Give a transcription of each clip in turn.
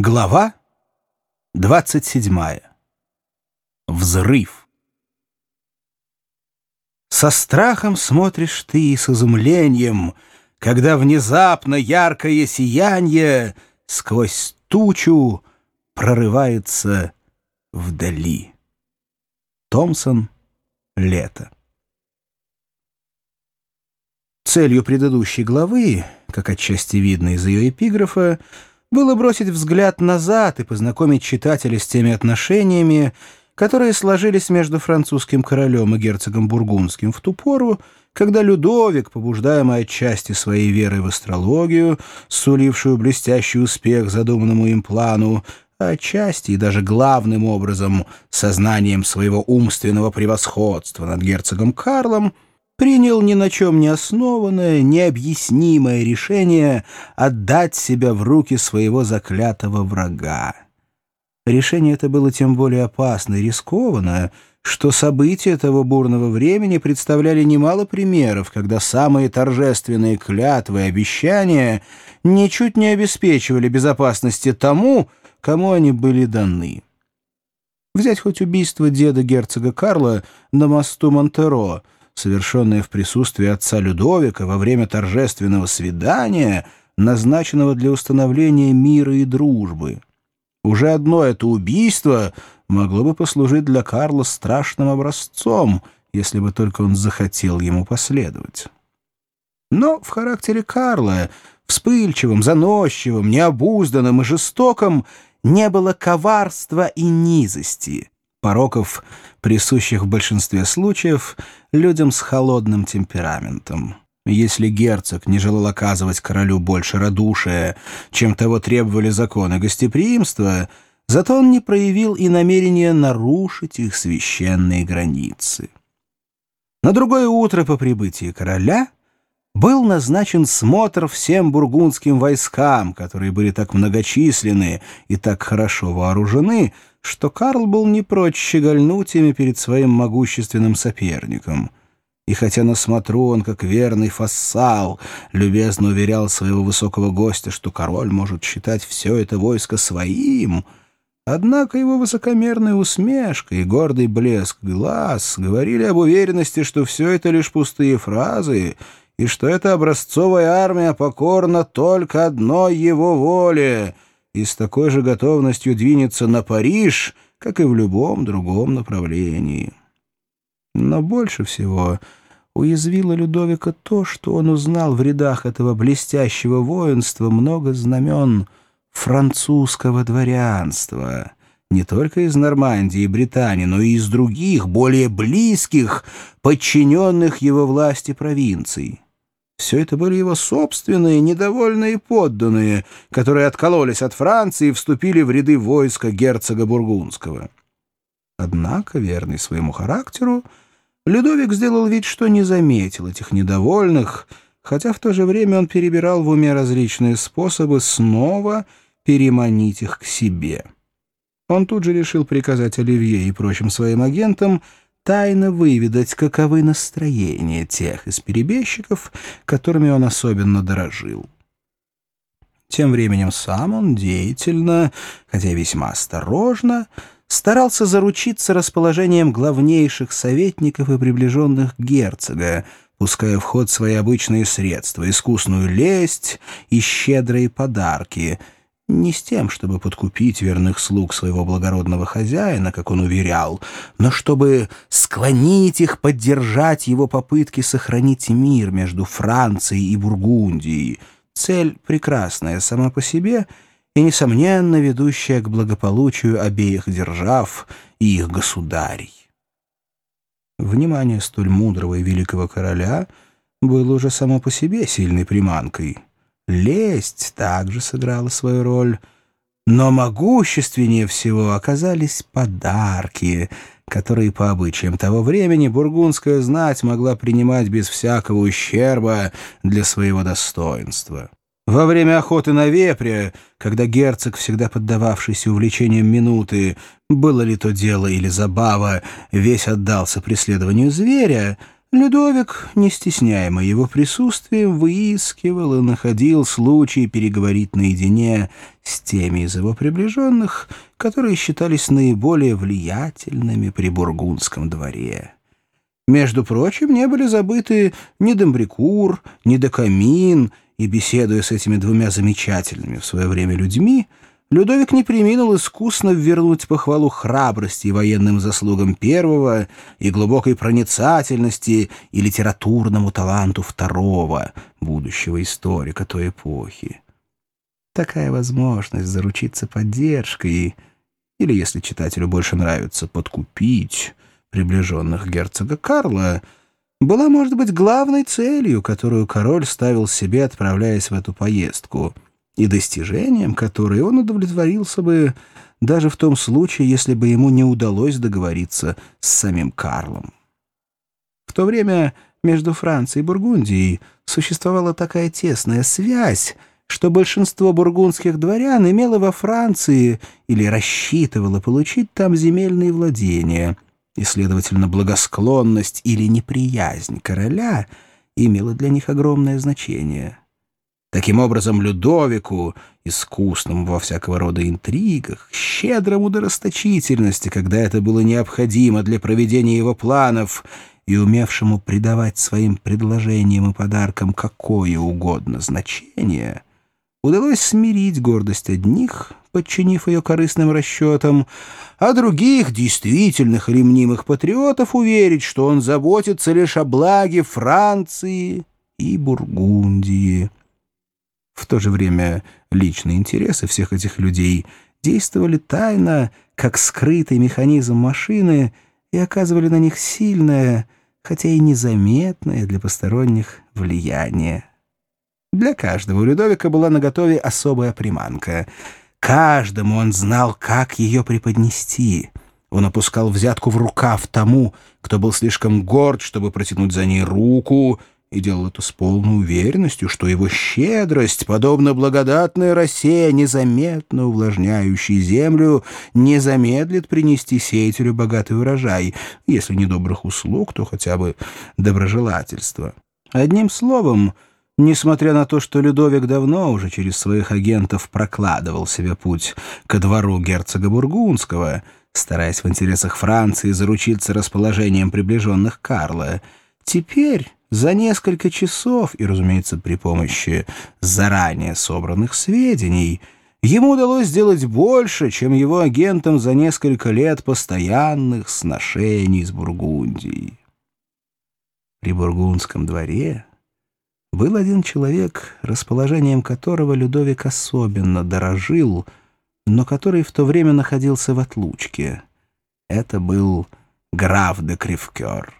Глава 27. Взрыв. Со страхом смотришь ты и с изумлением, когда внезапно яркое сияние сквозь тучу прорывается вдали. Томпсон. Лето. Целью предыдущей главы, как отчасти видно из ее эпиграфа, было бросить взгляд назад и познакомить читателя с теми отношениями, которые сложились между французским королем и герцогом Бургундским в ту пору, когда Людовик, побуждаемый отчасти своей верой в астрологию, сулившую блестящий успех задуманному им плану, а отчасти и даже главным образом сознанием своего умственного превосходства над герцогом Карлом, принял ни на чем не основанное, необъяснимое решение отдать себя в руки своего заклятого врага. Решение это было тем более опасно и рискованно, что события того бурного времени представляли немало примеров, когда самые торжественные клятвы и обещания ничуть не обеспечивали безопасности тому, кому они были даны. Взять хоть убийство деда герцога Карла на мосту Монтеро — совершенное в присутствии отца Людовика во время торжественного свидания, назначенного для установления мира и дружбы. Уже одно это убийство могло бы послужить для Карла страшным образцом, если бы только он захотел ему последовать. Но в характере Карла, вспыльчивым, заносчивым, необузданным и жестоком, не было коварства и низости — пороков, присущих в большинстве случаев людям с холодным темпераментом. Если герцог не желал оказывать королю больше радушия, чем того требовали законы гостеприимства, зато он не проявил и намерения нарушить их священные границы. На другое утро по прибытии короля был назначен смотр всем бургундским войскам, которые были так многочисленны и так хорошо вооружены, что Карл был не прочь щегольнуть ими перед своим могущественным соперником. И хотя на смотру он, как верный фассал, любезно уверял своего высокого гостя, что король может считать все это войско своим, однако его высокомерная усмешка и гордый блеск глаз говорили об уверенности, что все это лишь пустые фразы, и что эта образцовая армия покорна только одной его воле — и с такой же готовностью двинется на Париж, как и в любом другом направлении. Но больше всего уязвило Людовика то, что он узнал в рядах этого блестящего воинства много знамен французского дворянства, не только из Нормандии и Британии, но и из других, более близких, подчиненных его власти провинций. Все это были его собственные, недовольные подданные, которые откололись от Франции и вступили в ряды войска герцога Бургундского. Однако, верный своему характеру, Людовик сделал вид, что не заметил этих недовольных, хотя в то же время он перебирал в уме различные способы снова переманить их к себе. Он тут же решил приказать Оливье и прочим своим агентам — тайно выведать, каковы настроения тех из перебежчиков, которыми он особенно дорожил. Тем временем сам он деятельно, хотя весьма осторожно, старался заручиться расположением главнейших советников и приближенных герцога, пуская в ход свои обычные средства — искусную лесть и щедрые подарки — не с тем, чтобы подкупить верных слуг своего благородного хозяина, как он уверял, но чтобы склонить их поддержать его попытки сохранить мир между Францией и Бургундией. Цель прекрасная сама по себе и, несомненно, ведущая к благополучию обеих держав и их государей. Внимание столь мудрого и великого короля было уже само по себе сильной приманкой — Лесть также сыграла свою роль. Но могущественнее всего оказались подарки, которые по обычаям того времени бургундская знать могла принимать без всякого ущерба для своего достоинства. Во время охоты на вепря, когда герцог, всегда поддававшийся увлечениям минуты, было ли то дело или забава, весь отдался преследованию зверя — Людовик, не стесняемый его присутствием, выискивал и находил случай переговорить наедине с теми из его приближенных, которые считались наиболее влиятельными при бургундском дворе. Между прочим, не были забыты ни Домбрикур, ни Докамин, и, беседуя с этими двумя замечательными в свое время людьми, Людовик не приминул искусно вернуть похвалу храбрости и военным заслугам первого и глубокой проницательности и литературному таланту второго, будущего историка той эпохи. Такая возможность заручиться поддержкой или, если читателю больше нравится, подкупить приближенных герцога Карла, была, может быть, главной целью, которую король ставил себе, отправляясь в эту поездку, и достижением которой он удовлетворился бы даже в том случае, если бы ему не удалось договориться с самим Карлом. В то время между Францией и Бургундией существовала такая тесная связь, что большинство бургундских дворян имело во Франции или рассчитывало получить там земельные владения — и, следовательно, благосклонность или неприязнь короля имела для них огромное значение. Таким образом, Людовику, искусному во всякого рода интригах, щедрому до расточительности, когда это было необходимо для проведения его планов, и умевшему придавать своим предложениям и подаркам какое угодно значение, удалось смирить гордость одних, подчинив ее корыстным расчетам, а других, действительных ремнимых патриотов, уверить, что он заботится лишь о благе Франции и Бургундии. В то же время личные интересы всех этих людей действовали тайно, как скрытый механизм машины, и оказывали на них сильное, хотя и незаметное для посторонних влияние. Для каждого у Людовика была наготове особая приманка — Каждому он знал, как ее преподнести. Он опускал взятку в рукав тому, кто был слишком горд, чтобы протянуть за ней руку, и делал это с полной уверенностью, что его щедрость, подобно благодатной росе, незаметно увлажняющей землю, не замедлит принести сеятелю богатый урожай, если не добрых услуг, то хотя бы доброжелательства. Одним словом, Несмотря на то, что Людовик давно уже через своих агентов прокладывал себе путь ко двору герцога Бургундского, стараясь в интересах Франции заручиться расположением приближенных Карла, теперь за несколько часов и, разумеется, при помощи заранее собранных сведений, ему удалось сделать больше, чем его агентам за несколько лет постоянных сношений с Бургундией. При Бургундском дворе был один человек, расположением которого Людовик особенно дорожил, но который в то время находился в отлучке. Это был граф де Кривкер.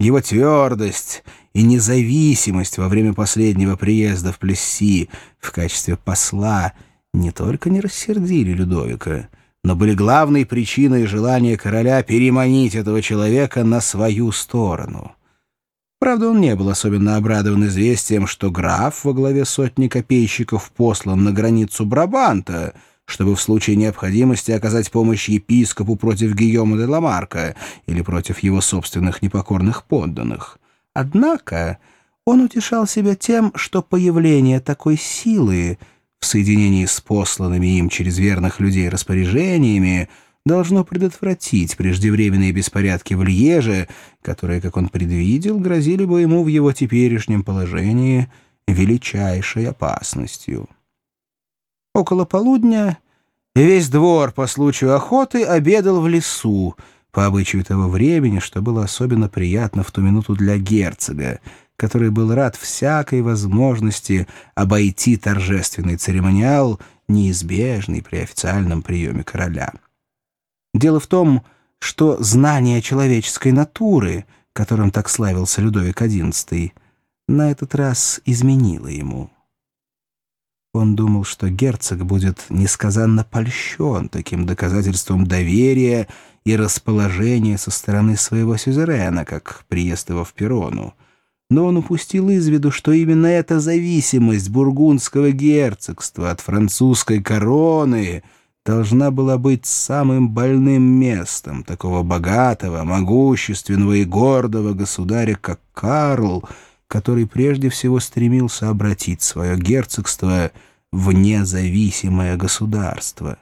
Его твердость и независимость во время последнего приезда в Плесси в качестве посла не только не рассердили Людовика, но были главной причиной желания короля переманить этого человека на свою сторону — Правда, он не был особенно обрадован известием, что граф во главе сотни копейщиков послан на границу Брабанта, чтобы в случае необходимости оказать помощь епископу против Гийома де Ламарка или против его собственных непокорных подданных. Однако он утешал себя тем, что появление такой силы в соединении с посланными им через верных людей распоряжениями — должно предотвратить преждевременные беспорядки в Льеже, которые, как он предвидел, грозили бы ему в его теперешнем положении величайшей опасностью. Около полудня весь двор по случаю охоты обедал в лесу, по обычаю того времени, что было особенно приятно в ту минуту для герцога, который был рад всякой возможности обойти торжественный церемониал, неизбежный при официальном приеме короля. Дело в том, что знание человеческой натуры, которым так славился Людовик XI, на этот раз изменило ему. Он думал, что герцог будет несказанно польщен таким доказательством доверия и расположения со стороны своего сюзерена, как приезд его в Перону. Но он упустил из виду, что именно эта зависимость бургундского герцогства от французской короны — должна была быть самым больным местом такого богатого, могущественного и гордого государя, как Карл, который прежде всего стремился обратить свое герцогство в независимое государство.